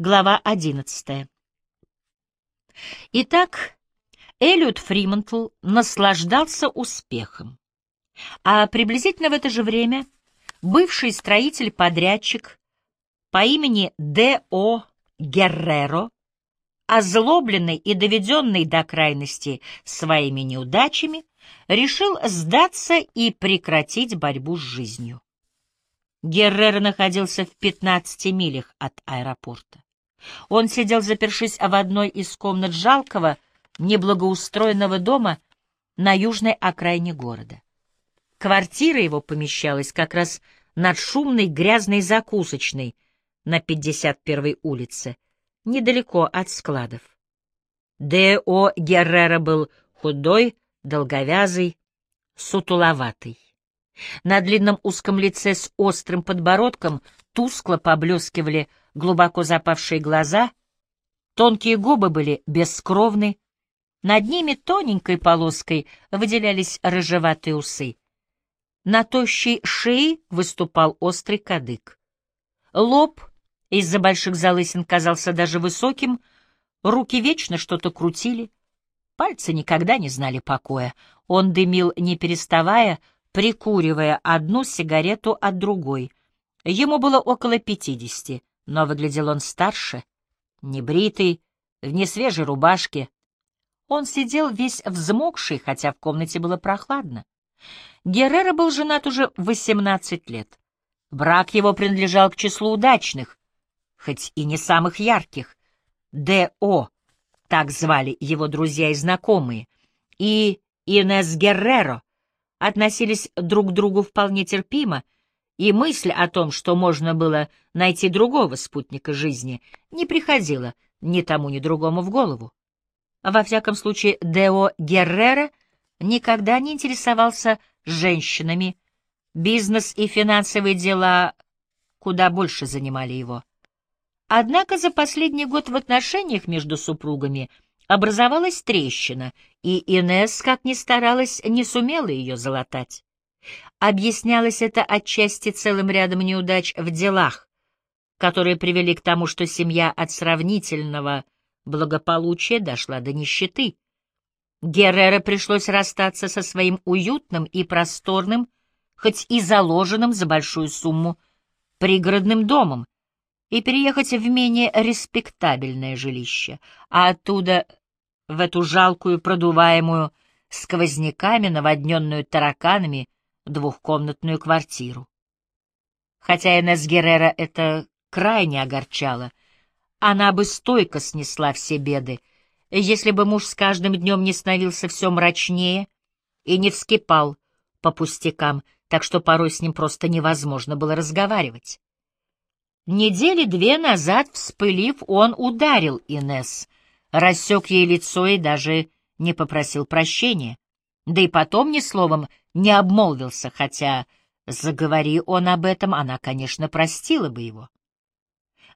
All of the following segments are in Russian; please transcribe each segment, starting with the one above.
Глава 11. Итак, Эллиот Фримонтл наслаждался успехом. А приблизительно в это же время бывший строитель-подрядчик по имени Д.О. Герреро, озлобленный и доведенный до крайности своими неудачами, решил сдаться и прекратить борьбу с жизнью. Геррера находился в 15 милях от аэропорта. Он сидел, запершись в одной из комнат жалкого, неблагоустроенного дома на южной окраине города. Квартира его помещалась как раз над шумной грязной закусочной на 51-й улице, недалеко от складов. Д.О. Геррера был худой, долговязый, сутуловатый. На длинном узком лице с острым подбородком тускло поблескивали глубоко запавшие глаза, тонкие губы были бескровны, над ними тоненькой полоской выделялись рыжеватые усы. На тощей шее выступал острый кадык. Лоб из-за больших залысин казался даже высоким, руки вечно что-то крутили, пальцы никогда не знали покоя. Он дымил, не переставая, прикуривая одну сигарету от другой. Ему было около пятидесяти, но выглядел он старше, небритый, в несвежей рубашке. Он сидел весь взмокший, хотя в комнате было прохладно. Геррера был женат уже восемнадцать лет. Брак его принадлежал к числу удачных, хоть и не самых ярких. Д.О., так звали его друзья и знакомые, и Инес Герреро относились друг к другу вполне терпимо, и мысль о том, что можно было найти другого спутника жизни, не приходила ни тому, ни другому в голову. Во всяком случае, Део Геррера никогда не интересовался женщинами, бизнес и финансовые дела куда больше занимали его. Однако за последний год в отношениях между супругами – Образовалась трещина, и Инесс, как ни старалась, не сумела ее залатать. Объяснялось это отчасти целым рядом неудач в делах, которые привели к тому, что семья от сравнительного благополучия дошла до нищеты. Геррера пришлось расстаться со своим уютным и просторным, хоть и заложенным за большую сумму, пригородным домом, и переехать в менее респектабельное жилище, а оттуда в эту жалкую, продуваемую сквозняками, наводненную тараканами, двухкомнатную квартиру. Хотя Энесс Геррера это крайне огорчало, она бы стойко снесла все беды, если бы муж с каждым днем не становился все мрачнее и не вскипал по пустякам, так что порой с ним просто невозможно было разговаривать. Недели две назад, вспылив, он ударил Инесс, рассек ей лицо и даже не попросил прощения. Да и потом ни словом не обмолвился, хотя, заговори он об этом, она, конечно, простила бы его.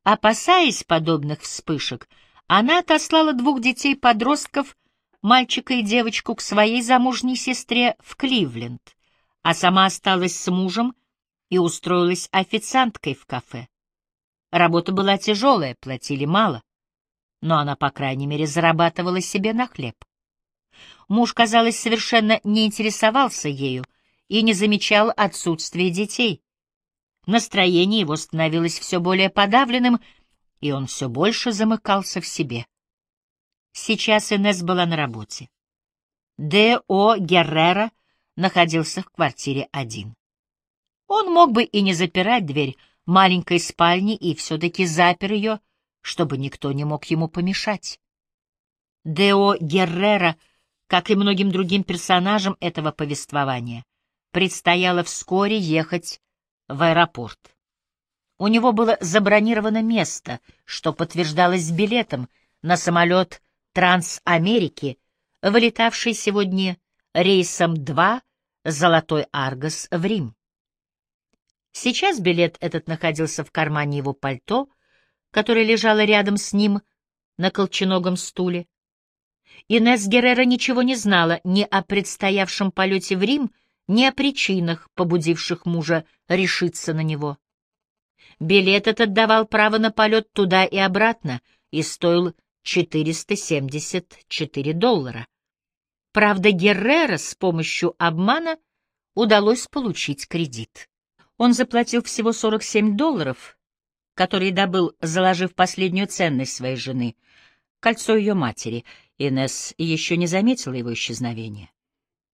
Опасаясь подобных вспышек, она отослала двух детей-подростков, мальчика и девочку, к своей замужней сестре в Кливленд, а сама осталась с мужем и устроилась официанткой в кафе. Работа была тяжелая, платили мало но она, по крайней мере, зарабатывала себе на хлеб. Муж, казалось, совершенно не интересовался ею и не замечал отсутствия детей. Настроение его становилось все более подавленным, и он все больше замыкался в себе. Сейчас Инесс была на работе. Д.О. Геррера находился в квартире один. Он мог бы и не запирать дверь маленькой спальни и все-таки запер ее, чтобы никто не мог ему помешать. Део Геррера, как и многим другим персонажам этого повествования, предстояло вскоре ехать в аэропорт. У него было забронировано место, что подтверждалось билетом на самолет Трансамерики, вылетавший сегодня рейсом 2 «Золотой Аргос» в Рим. Сейчас билет этот находился в кармане его пальто — которая лежала рядом с ним на колченогом стуле. Инесс Геррера ничего не знала ни о предстоявшем полете в Рим, ни о причинах, побудивших мужа решиться на него. Билет этот давал право на полет туда и обратно и стоил 474 доллара. Правда, Геррера с помощью обмана удалось получить кредит. Он заплатил всего 47 долларов, которые добыл, заложив последнюю ценность своей жены — кольцо ее матери. Инесс еще не заметила его исчезновения.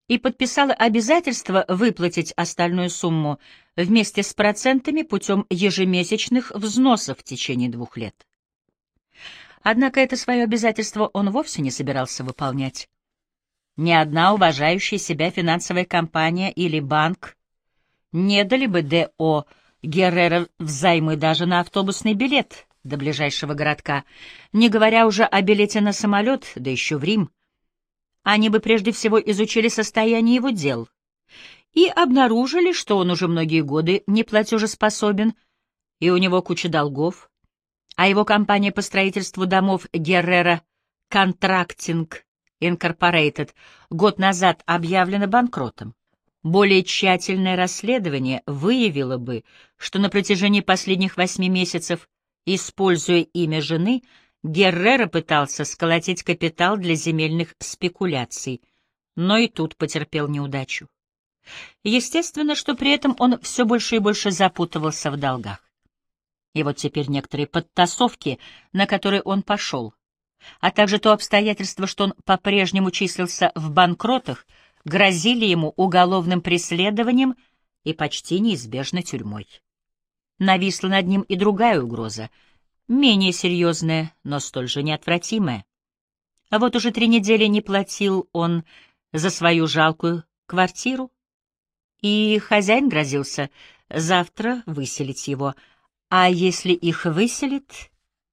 И подписала обязательство выплатить остальную сумму вместе с процентами путем ежемесячных взносов в течение двух лет. Однако это свое обязательство он вовсе не собирался выполнять. Ни одна уважающая себя финансовая компания или банк не дали бы Д.О. Геррера взаймы даже на автобусный билет до ближайшего городка, не говоря уже о билете на самолет, да еще в Рим. Они бы прежде всего изучили состояние его дел и обнаружили, что он уже многие годы неплатежеспособен, и у него куча долгов, а его компания по строительству домов Геррера «Контрактинг Инкорпорейтед» год назад объявлена банкротом. Более тщательное расследование выявило бы, что на протяжении последних восьми месяцев, используя имя жены, Геррера пытался сколотить капитал для земельных спекуляций, но и тут потерпел неудачу. Естественно, что при этом он все больше и больше запутывался в долгах. И вот теперь некоторые подтасовки, на которые он пошел, а также то обстоятельство, что он по-прежнему числился в банкротах, грозили ему уголовным преследованием и почти неизбежно тюрьмой. Нависла над ним и другая угроза, менее серьезная, но столь же неотвратимая. А вот уже три недели не платил он за свою жалкую квартиру, и хозяин грозился завтра выселить его, а если их выселит,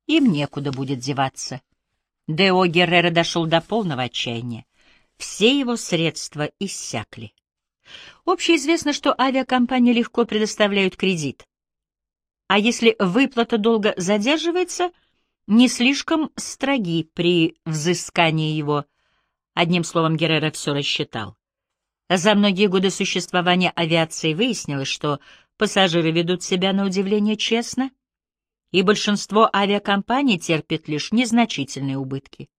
им некуда будет деваться. Део Геррера дошел до полного отчаяния. Все его средства иссякли. Общеизвестно, что авиакомпании легко предоставляют кредит. А если выплата долга задерживается, не слишком строги при взыскании его. Одним словом, Геррера все рассчитал. За многие годы существования авиации выяснилось, что пассажиры ведут себя на удивление честно, и большинство авиакомпаний терпит лишь незначительные убытки.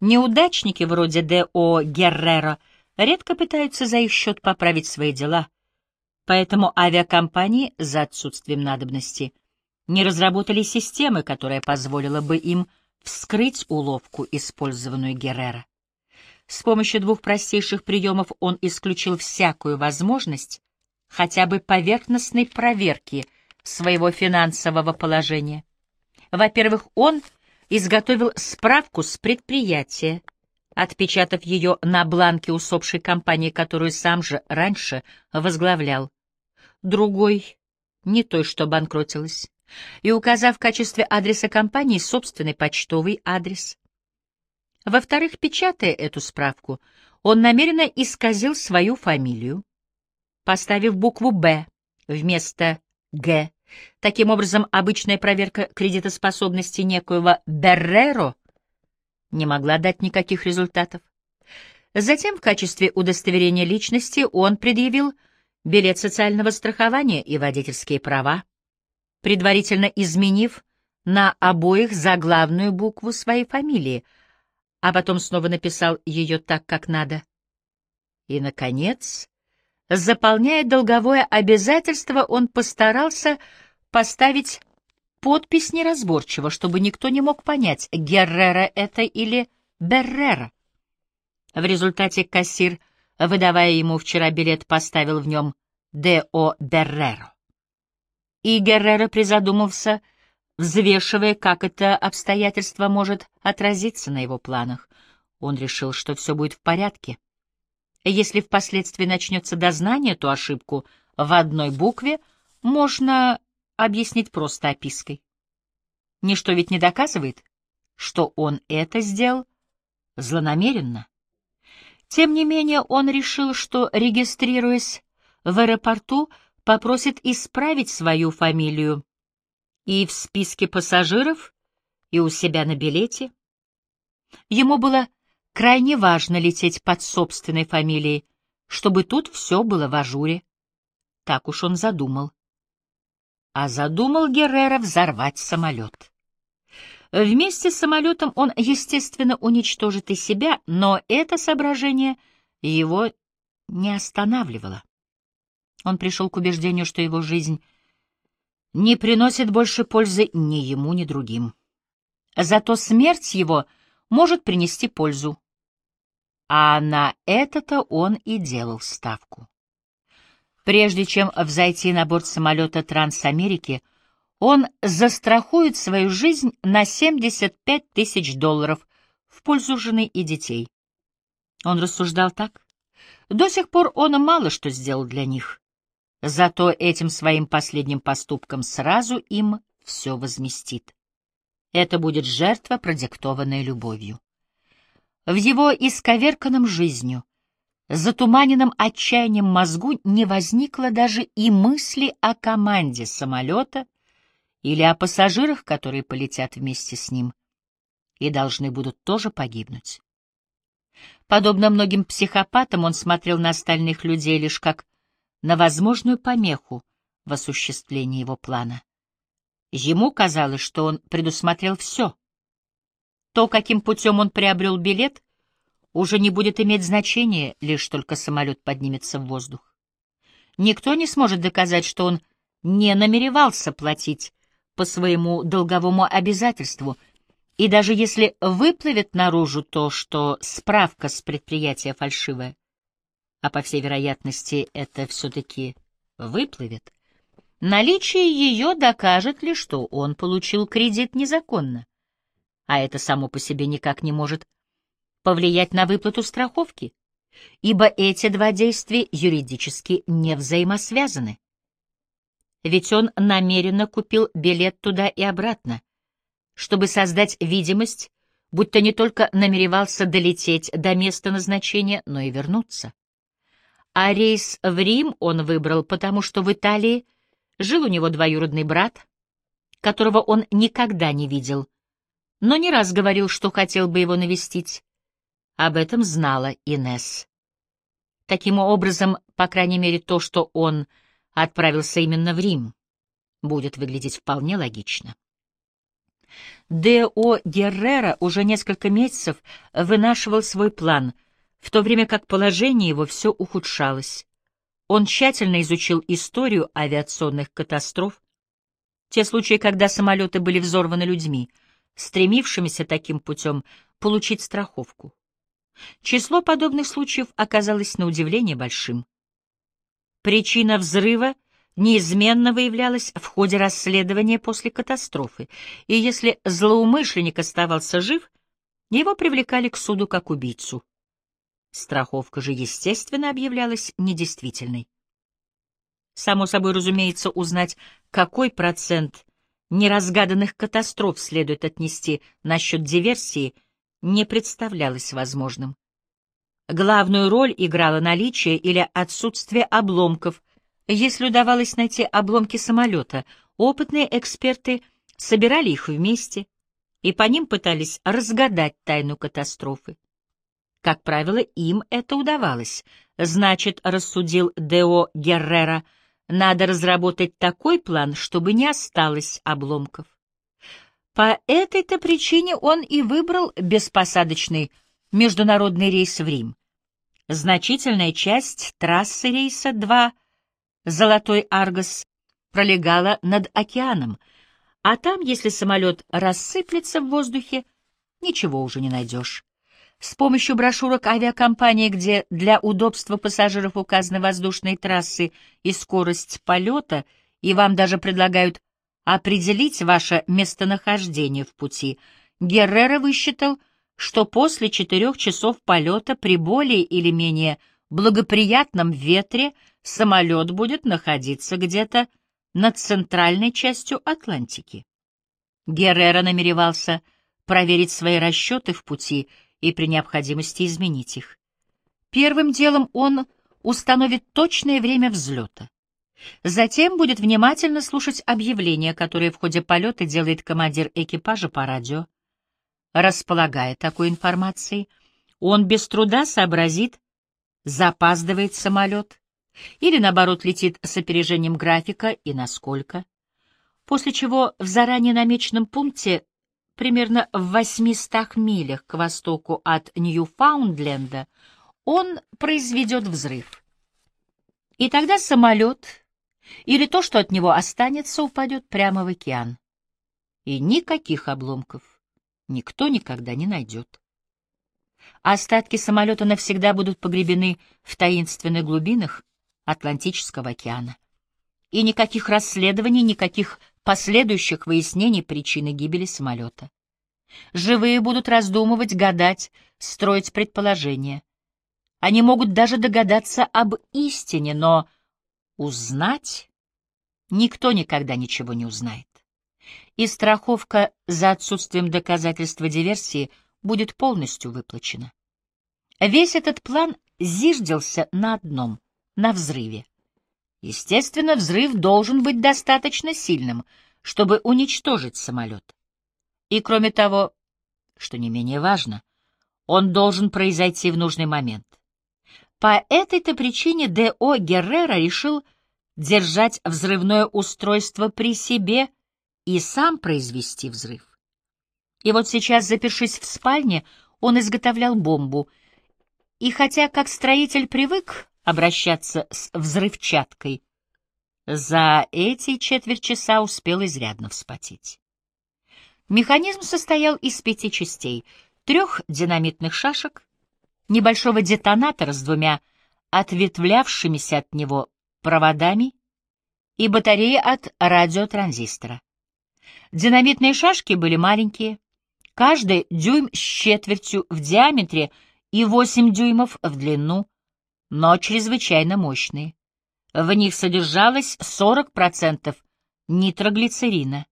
Неудачники вроде Д.О. Герреро редко пытаются за их счет поправить свои дела, поэтому авиакомпании за отсутствием надобности не разработали системы, которая позволила бы им вскрыть уловку, использованную Геррера. С помощью двух простейших приемов он исключил всякую возможность хотя бы поверхностной проверки своего финансового положения. Во-первых, он изготовил справку с предприятия, отпечатав ее на бланке усопшей компании, которую сам же раньше возглавлял. Другой, не той, что банкротилась, и указав в качестве адреса компании собственный почтовый адрес. Во-вторых, печатая эту справку, он намеренно исказил свою фамилию, поставив букву «Б» вместо «Г». Таким образом, обычная проверка кредитоспособности некоего Берреро не могла дать никаких результатов. Затем в качестве удостоверения личности он предъявил билет социального страхования и водительские права, предварительно изменив на обоих заглавную букву своей фамилии — а потом снова написал ее так, как надо. И, наконец, заполняя долговое обязательство, он постарался поставить подпись неразборчиво, чтобы никто не мог понять, Геррера это или Беррера. В результате кассир, выдавая ему вчера билет, поставил в нем «Д.О. Берреро». И Геррера призадумался — взвешивая, как это обстоятельство может отразиться на его планах. Он решил, что все будет в порядке. Если впоследствии начнется дознание, то ошибку в одной букве можно объяснить просто опиской. Ничто ведь не доказывает, что он это сделал злонамеренно. Тем не менее, он решил, что, регистрируясь в аэропорту, попросит исправить свою фамилию и в списке пассажиров, и у себя на билете. Ему было крайне важно лететь под собственной фамилией, чтобы тут все было в ажуре. Так уж он задумал. А задумал Геррера взорвать самолет. Вместе с самолетом он, естественно, уничтожит и себя, но это соображение его не останавливало. Он пришел к убеждению, что его жизнь не приносит больше пользы ни ему, ни другим. Зато смерть его может принести пользу. А на это-то он и делал ставку. Прежде чем взойти на борт самолета Трансамерики, он застрахует свою жизнь на 75 тысяч долларов в пользу жены и детей. Он рассуждал так. До сих пор он мало что сделал для них. Зато этим своим последним поступком сразу им все возместит. Это будет жертва, продиктованная любовью. В его исковерканном жизнью, затуманенном отчаянием мозгу не возникло даже и мысли о команде самолета или о пассажирах, которые полетят вместе с ним и должны будут тоже погибнуть. Подобно многим психопатам, он смотрел на остальных людей лишь как на возможную помеху в осуществлении его плана. Ему казалось, что он предусмотрел все. То, каким путем он приобрел билет, уже не будет иметь значения, лишь только самолет поднимется в воздух. Никто не сможет доказать, что он не намеревался платить по своему долговому обязательству, и даже если выплывет наружу то, что справка с предприятия фальшивая, а по всей вероятности это все-таки выплывет, наличие ее докажет ли, что он получил кредит незаконно, а это само по себе никак не может повлиять на выплату страховки, ибо эти два действия юридически не взаимосвязаны. Ведь он намеренно купил билет туда и обратно, чтобы создать видимость, будто не только намеревался долететь до места назначения, но и вернуться. А рейс в Рим он выбрал, потому что в Италии жил у него двоюродный брат, которого он никогда не видел, но не раз говорил, что хотел бы его навестить. Об этом знала Инес. Таким образом, по крайней мере, то, что он отправился именно в Рим, будет выглядеть вполне логично. Д.О. Геррера уже несколько месяцев вынашивал свой план — в то время как положение его все ухудшалось. Он тщательно изучил историю авиационных катастроф, те случаи, когда самолеты были взорваны людьми, стремившимися таким путем получить страховку. Число подобных случаев оказалось на удивление большим. Причина взрыва неизменно выявлялась в ходе расследования после катастрофы, и если злоумышленник оставался жив, его привлекали к суду как убийцу. Страховка же, естественно, объявлялась недействительной. Само собой разумеется, узнать, какой процент неразгаданных катастроф следует отнести насчет диверсии, не представлялось возможным. Главную роль играло наличие или отсутствие обломков. Если удавалось найти обломки самолета, опытные эксперты собирали их вместе и по ним пытались разгадать тайну катастрофы. Как правило, им это удавалось. Значит, рассудил Део Геррера, надо разработать такой план, чтобы не осталось обломков. По этой-то причине он и выбрал беспосадочный международный рейс в Рим. Значительная часть трассы рейса 2 «Золотой Аргос» пролегала над океаном, а там, если самолет рассыплется в воздухе, ничего уже не найдешь. С помощью брошюрок авиакомпании, где для удобства пассажиров указаны воздушные трассы и скорость полета, и вам даже предлагают определить ваше местонахождение в пути, Геррера высчитал, что после четырех часов полета при более или менее благоприятном ветре самолет будет находиться где-то над центральной частью Атлантики. Геррера намеревался проверить свои расчеты в пути и при необходимости изменить их. Первым делом он установит точное время взлета. Затем будет внимательно слушать объявления, которые в ходе полета делает командир экипажа по радио. Располагая такой информацией, он без труда сообразит, запаздывает самолет или, наоборот, летит с опережением графика и насколько. после чего в заранее намеченном пункте, примерно в 800 милях к востоку от Ньюфаундленда, он произведет взрыв. И тогда самолет или то, что от него останется, упадет прямо в океан. И никаких обломков никто никогда не найдет. Остатки самолета навсегда будут погребены в таинственных глубинах Атлантического океана. И никаких расследований, никаких последующих выяснений причины гибели самолета. Живые будут раздумывать, гадать, строить предположения. Они могут даже догадаться об истине, но узнать никто никогда ничего не узнает. И страховка за отсутствием доказательства диверсии будет полностью выплачена. Весь этот план зиждился на одном — на взрыве. Естественно, взрыв должен быть достаточно сильным, чтобы уничтожить самолет. И кроме того, что не менее важно, он должен произойти в нужный момент. По этой-то причине Д.О. Геррера решил держать взрывное устройство при себе и сам произвести взрыв. И вот сейчас, запершись в спальне, он изготовлял бомбу, и хотя как строитель привык обращаться с взрывчаткой, за эти четверть часа успел изрядно вспотеть. Механизм состоял из пяти частей — трех динамитных шашек, небольшого детонатора с двумя ответвлявшимися от него проводами и батареи от радиотранзистора. Динамитные шашки были маленькие, каждый дюйм с четвертью в диаметре и 8 дюймов в длину, но чрезвычайно мощные. В них содержалось 40% нитроглицерина.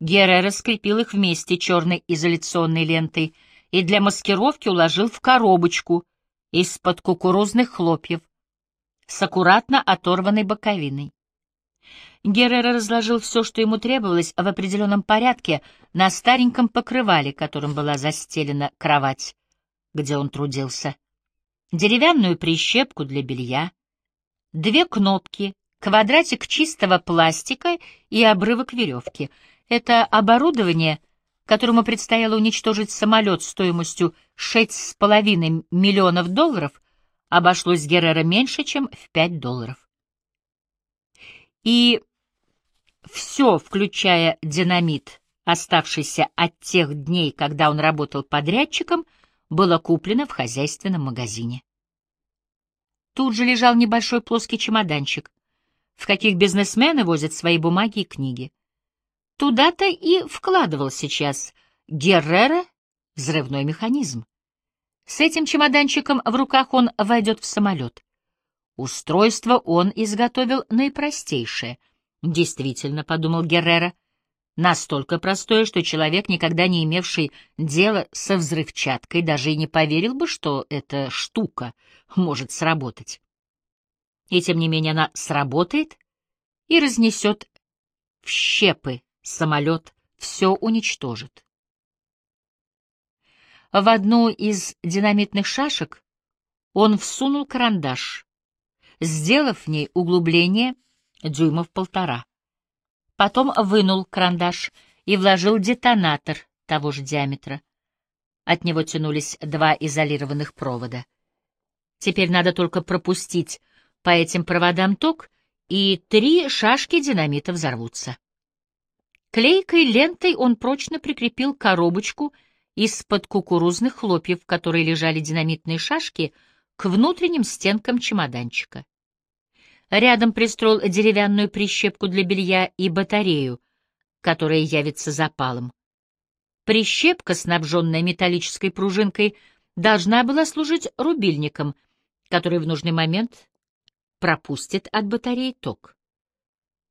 Геррера скрепил их вместе черной изоляционной лентой и для маскировки уложил в коробочку из-под кукурузных хлопьев с аккуратно оторванной боковиной. Геррера разложил все, что ему требовалось, в определенном порядке на стареньком покрывале, которым была застелена кровать, где он трудился. Деревянную прищепку для белья, две кнопки, квадратик чистого пластика и обрывок веревки. Это оборудование, которому предстояло уничтожить самолет стоимостью 6,5 миллионов долларов, обошлось Геррера меньше, чем в 5 долларов. И все, включая динамит, оставшийся от тех дней, когда он работал подрядчиком, было куплено в хозяйственном магазине. Тут же лежал небольшой плоский чемоданчик, в каких бизнесмены возят свои бумаги и книги. Туда-то и вкладывал сейчас Геррера взрывной механизм. С этим чемоданчиком в руках он войдет в самолет. Устройство он изготовил наипростейшее. Действительно, — подумал Геррера, — настолько простое, что человек, никогда не имевший дела со взрывчаткой, даже и не поверил бы, что эта штука может сработать. И тем не менее она сработает и разнесет в щепы самолет, все уничтожит. В одну из динамитных шашек он всунул карандаш, сделав в ней углубление дюймов полтора. Потом вынул карандаш и вложил детонатор того же диаметра. От него тянулись два изолированных провода. Теперь надо только пропустить по этим проводам ток, и три шашки динамита взорвутся. Клейкой лентой он прочно прикрепил коробочку из-под кукурузных хлопьев, в которой лежали динамитные шашки, к внутренним стенкам чемоданчика. Рядом пристроил деревянную прищепку для белья и батарею, которая явится запалом. Прищепка, снабженная металлической пружинкой, должна была служить рубильником, который в нужный момент пропустит от батареи ток.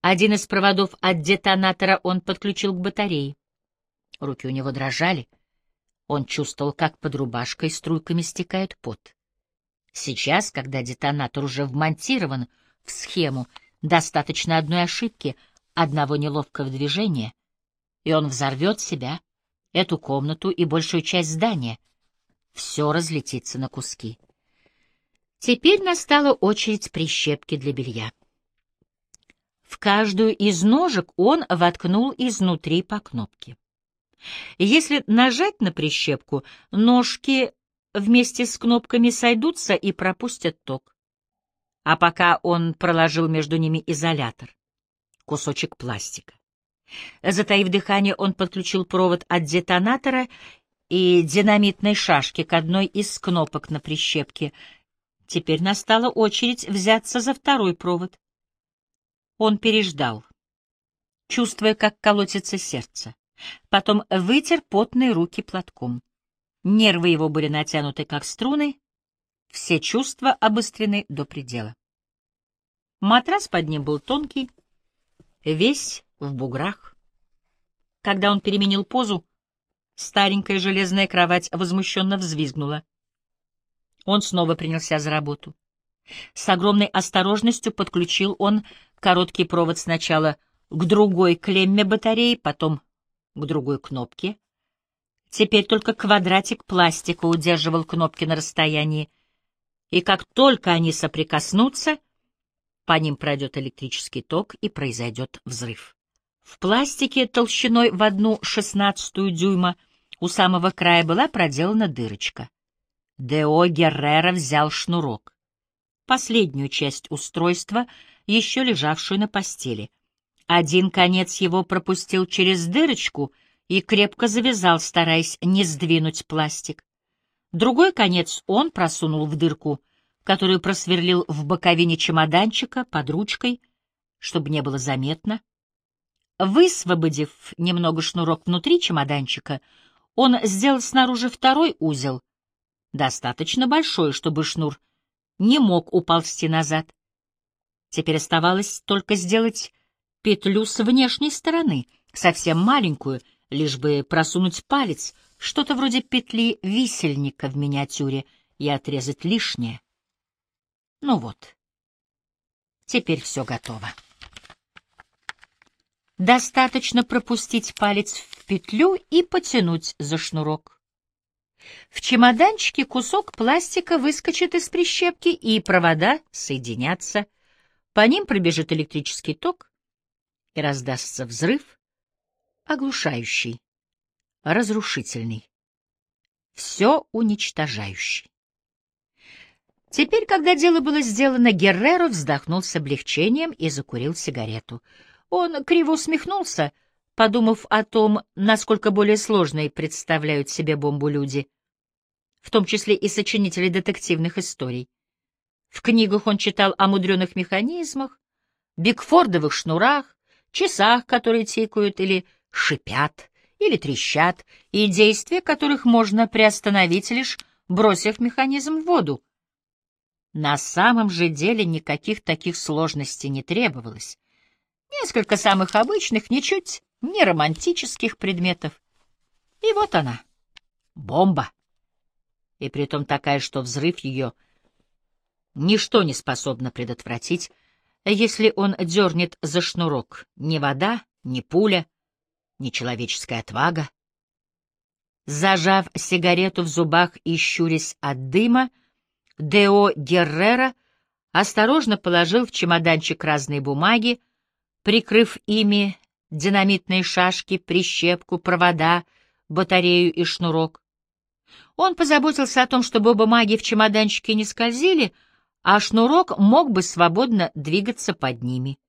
Один из проводов от детонатора он подключил к батарее. Руки у него дрожали. Он чувствовал, как под рубашкой струйками стекает пот. Сейчас, когда детонатор уже вмонтирован в схему, достаточно одной ошибки, одного неловкого движения, и он взорвет себя, эту комнату и большую часть здания. Все разлетится на куски. Теперь настала очередь прищепки для белья. В каждую из ножек он воткнул изнутри по кнопке. Если нажать на прищепку, ножки вместе с кнопками сойдутся и пропустят ток. А пока он проложил между ними изолятор, кусочек пластика. Затаив дыхание, он подключил провод от детонатора и динамитной шашки к одной из кнопок на прищепке. Теперь настала очередь взяться за второй провод. Он переждал, чувствуя, как колотится сердце. Потом вытер потные руки платком. Нервы его были натянуты, как струны, все чувства обострены до предела. Матрас под ним был тонкий, весь в буграх. Когда он переменил позу, старенькая железная кровать возмущенно взвизгнула. Он снова принялся за работу. С огромной осторожностью подключил он короткий провод сначала к другой клемме батареи, потом к другой кнопке. Теперь только квадратик пластика удерживал кнопки на расстоянии, и как только они соприкоснутся, по ним пройдет электрический ток и произойдет взрыв. В пластике толщиной в одну шестнадцатую дюйма у самого края была проделана дырочка. Део Геррера взял шнурок, последнюю часть устройства, еще лежавшую на постели. Один конец его пропустил через дырочку и крепко завязал, стараясь не сдвинуть пластик. Другой конец он просунул в дырку, которую просверлил в боковине чемоданчика под ручкой, чтобы не было заметно. Высвободив немного шнурок внутри чемоданчика, он сделал снаружи второй узел, достаточно большой, чтобы шнур не мог уползти назад. Теперь оставалось только сделать петлю с внешней стороны, совсем маленькую, лишь бы просунуть палец, что-то вроде петли висельника в миниатюре, и отрезать лишнее. Ну вот, теперь все готово. Достаточно пропустить палец в петлю и потянуть за шнурок. В чемоданчике кусок пластика выскочит из прищепки, и провода соединятся. По ним пробежит электрический ток, и раздастся взрыв, оглушающий, разрушительный, все уничтожающий. Теперь, когда дело было сделано, Герреро вздохнул с облегчением и закурил сигарету — он криво усмехнулся, подумав о том, насколько более сложной представляют себе бомбу люди, в том числе и сочинители детективных историй. В книгах он читал о мудреных механизмах, бигфордовых шнурах, часах, которые тикают или шипят, или трещат, и действия которых можно приостановить, лишь бросив механизм в воду. На самом же деле никаких таких сложностей не требовалось. Несколько самых обычных, ничуть не романтических предметов. И вот она, бомба. И притом такая, что взрыв ее ничто не способно предотвратить, если он дернет за шнурок ни вода, ни пуля, ни человеческая отвага. Зажав сигарету в зубах и щурясь от дыма, Део Геррера осторожно положил в чемоданчик разные бумаги, прикрыв ими динамитные шашки, прищепку, провода, батарею и шнурок. Он позаботился о том, чтобы бумаги в чемоданчике не скользили, а шнурок мог бы свободно двигаться под ними.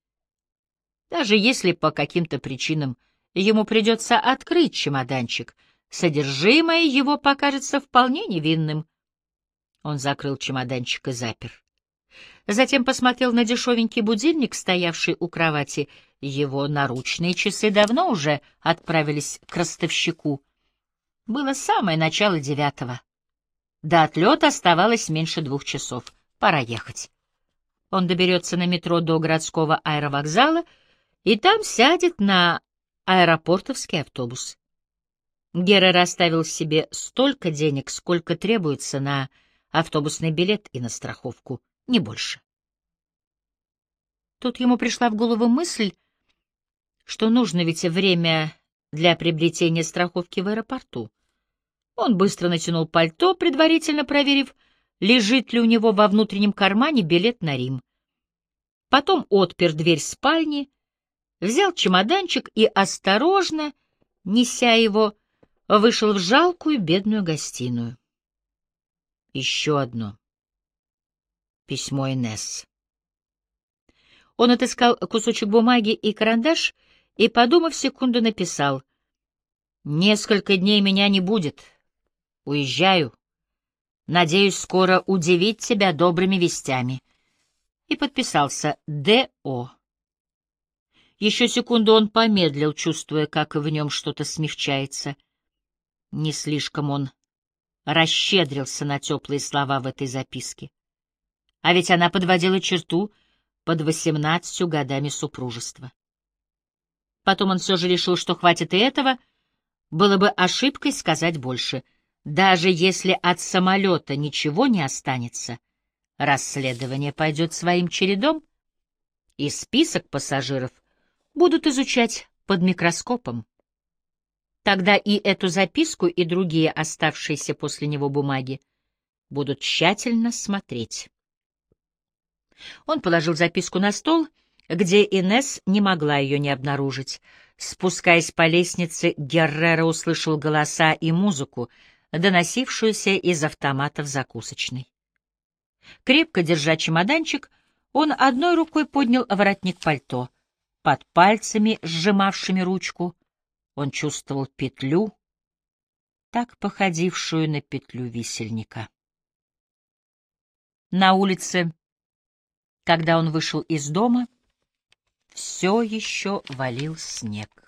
Даже если по каким-то причинам ему придется открыть чемоданчик, содержимое его покажется вполне невинным. Он закрыл чемоданчик и запер. Затем посмотрел на дешевенький будильник, стоявший у кровати. Его наручные часы давно уже отправились к ростовщику. Было самое начало девятого. До отлета оставалось меньше двух часов. Пора ехать. Он доберется на метро до городского аэровокзала и там сядет на аэропортовский автобус. Гера расставил себе столько денег, сколько требуется на автобусный билет и на страховку не больше. Тут ему пришла в голову мысль, что нужно ведь время для приобретения страховки в аэропорту. Он быстро натянул пальто, предварительно проверив, лежит ли у него во внутреннем кармане билет на Рим. Потом отпер дверь спальни взял чемоданчик и, осторожно, неся его, вышел в жалкую бедную гостиную. Еще одно. Письмо Инесс. Он отыскал кусочек бумаги и карандаш и, подумав секунду, написал «Несколько дней меня не будет. Уезжаю. Надеюсь скоро удивить тебя добрыми вестями». И подписался «Д.О». Еще секунду он помедлил, чувствуя, как в нем что-то смягчается. Не слишком он расщедрился на теплые слова в этой записке. А ведь она подводила черту под восемнадцатью годами супружества. Потом он все же решил, что хватит и этого, было бы ошибкой сказать больше. Даже если от самолета ничего не останется, расследование пойдет своим чередом, и список пассажиров будут изучать под микроскопом. Тогда и эту записку, и другие оставшиеся после него бумаги будут тщательно смотреть. Он положил записку на стол, где Инес не могла ее не обнаружить. Спускаясь по лестнице, Геррера услышал голоса и музыку, доносившуюся из автомата в закусочной. Крепко держа чемоданчик, он одной рукой поднял воротник пальто. Под пальцами, сжимавшими ручку, он чувствовал петлю, так походившую на петлю висельника. На улице, когда он вышел из дома, все еще валил снег.